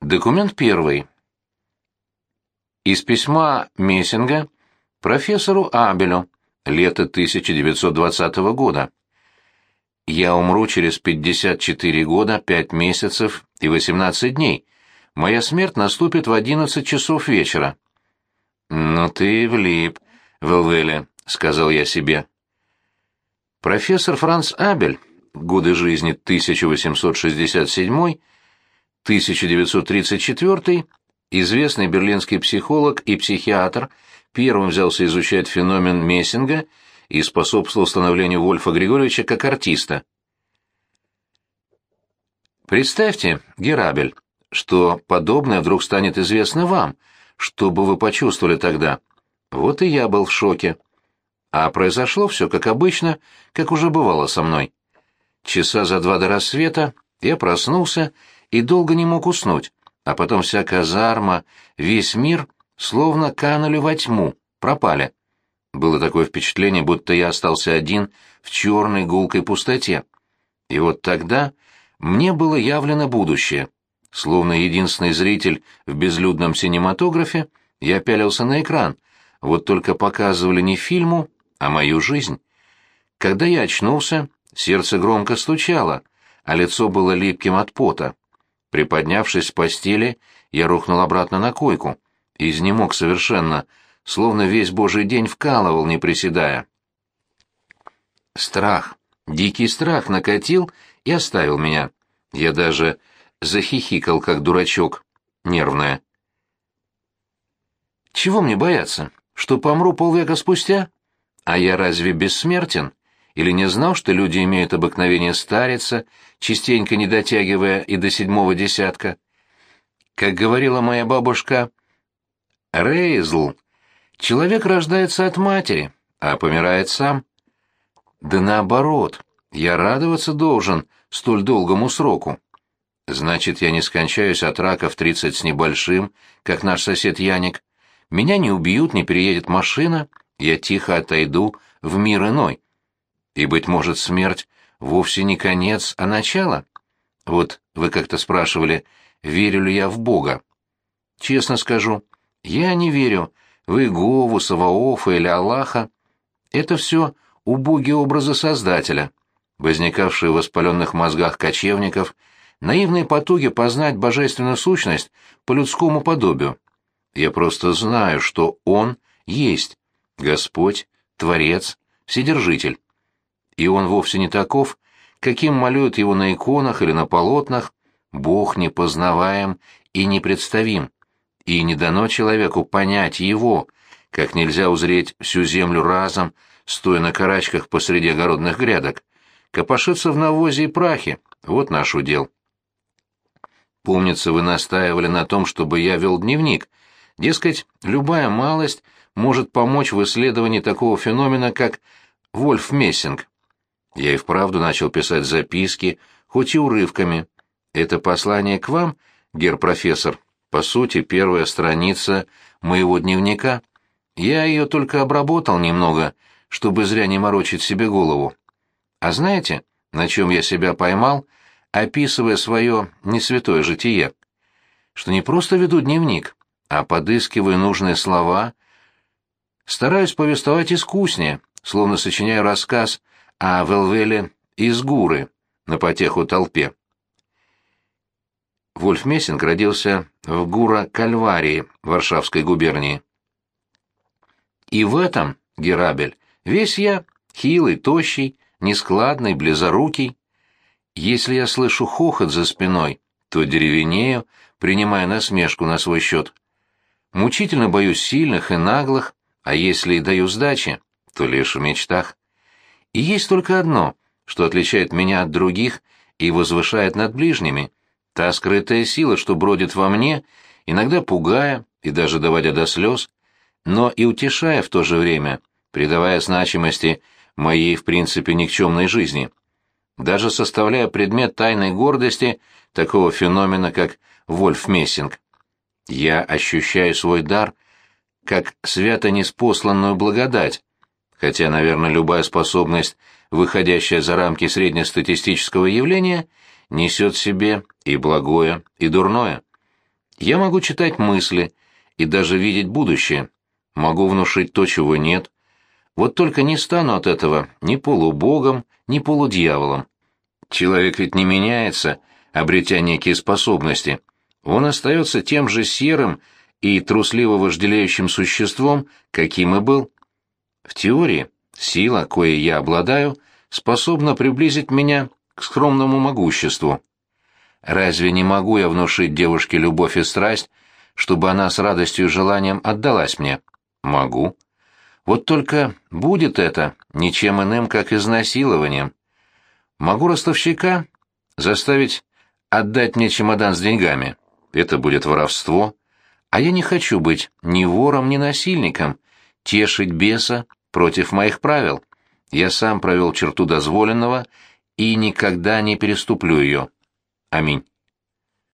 Документ первый. Из письма Мессинга профессору Абелю, лето 1920 года. Я умру через 54 года, 5 месяцев и 18 дней. Моя смерть наступит в 11 часов вечера. «Ну ты влип, Велвеле», — сказал я себе. Профессор Франц Абель, годы жизни 1867-1934, известный берлинский психолог и психиатр, первым взялся изучать феномен Мессинга и способствовал становлению Вольфа Григорьевича как артиста. Представьте, Герабель, что подобное вдруг станет известно вам, что бы вы почувствовали тогда. Вот и я был в шоке. А произошло все как обычно, как уже бывало со мной. Часа за два до рассвета я проснулся и долго не мог уснуть, а потом вся казарма, весь мир словно канули во тьму, пропали. Было такое впечатление, будто я остался один в черной гулкой пустоте. И вот тогда мне было явлено будущее. Словно единственный зритель в безлюдном синематографе, я пялился на экран, вот только показывали не фильму, а мою жизнь. Когда я очнулся, сердце громко стучало, а лицо было липким от пота. Приподнявшись с постели, я рухнул обратно на койку. Изнемог совершенно, словно весь божий день вкалывал, не приседая. Страх, дикий страх накатил и оставил меня. Я даже захихикал, как дурачок, нервная. Чего мне бояться? Что помру полвека спустя? А я разве бессмертен? Или не знал, что люди имеют обыкновение стариться, частенько не дотягивая и до седьмого десятка? Как говорила моя бабушка Рейзл, человек рождается от матери, а помирает сам. Да наоборот, я радоваться должен столь долгому сроку. Значит, я не скончаюсь от рака в тридцать с небольшим, как наш сосед Яник. Меня не убьют, не переедет машина, я тихо отойду в мир иной. И, быть может, смерть вовсе не конец, а начало? Вот вы как-то спрашивали, верю ли я в Бога. Честно скажу, я не верю в Иегову, Саваофа или Аллаха. Это все убогие образы Создателя, возникавшие в воспаленных мозгах кочевников, наивные потуги познать божественную сущность по людскому подобию. Я просто знаю, что Он есть, Господь, Творец, Вседержитель. И Он вовсе не таков, каким молют Его на иконах или на полотнах, Бог непознаваем и непредставим, и не дано человеку понять Его, как нельзя узреть всю землю разом, стоя на карачках посреди огородных грядок. Копошиться в навозе и прахе — вот наш удел. Помнится, вы настаивали на том, чтобы я вел дневник. Дескать, любая малость может помочь в исследовании такого феномена, как Вольф-Мессинг. Я и вправду начал писать записки, хоть и урывками. Это послание к вам, гер-профессор, по сути, первая страница моего дневника. Я ее только обработал немного, чтобы зря не морочить себе голову. А знаете, на чем я себя поймал, описывая свое несвятое житие? Что не просто веду дневник, а подыскиваю нужные слова, стараюсь повествовать искуснее, словно сочиняю рассказ о Велвеле из Гуры на потеху толпе. Вольф Мессинг родился в Гура-Кальварии, Варшавской губернии. И в этом, Герабель, весь я, хилый, тощий, нескладный, близорукий. Если я слышу хохот за спиной, то деревенею, принимая насмешку на свой счет. Мучительно боюсь сильных и наглых, а если и даю сдачи, то лишь в мечтах. И есть только одно, что отличает меня от других и возвышает над ближними, та скрытая сила, что бродит во мне, иногда пугая и даже доводя до слез, но и утешая в то же время, придавая значимости моей, в принципе, никчемной жизни. Даже составляя предмет тайной гордости такого феномена, как Вольф Мессинг. Я ощущаю свой дар как свято неспосланную благодать, хотя, наверное, любая способность, выходящая за рамки среднестатистического явления, несет в себе и благое, и дурное. Я могу читать мысли и даже видеть будущее. Могу внушить то, чего нет. Вот только не стану от этого ни полубогом, ни полудьяволом. Человек ведь не меняется, обретя некие способности. Он остается тем же серым и трусливо вожделеющим существом, каким и был. В теории сила, коей я обладаю, способна приблизить меня к скромному могуществу. Разве не могу я внушить девушке любовь и страсть, чтобы она с радостью и желанием отдалась мне? Могу. Вот только будет это ничем иным, как изнасилованием. Могу ростовщика заставить отдать мне чемодан с деньгами. Это будет воровство. А я не хочу быть ни вором, ни насильником, тешить беса против моих правил. Я сам провел черту дозволенного и никогда не переступлю ее. Аминь.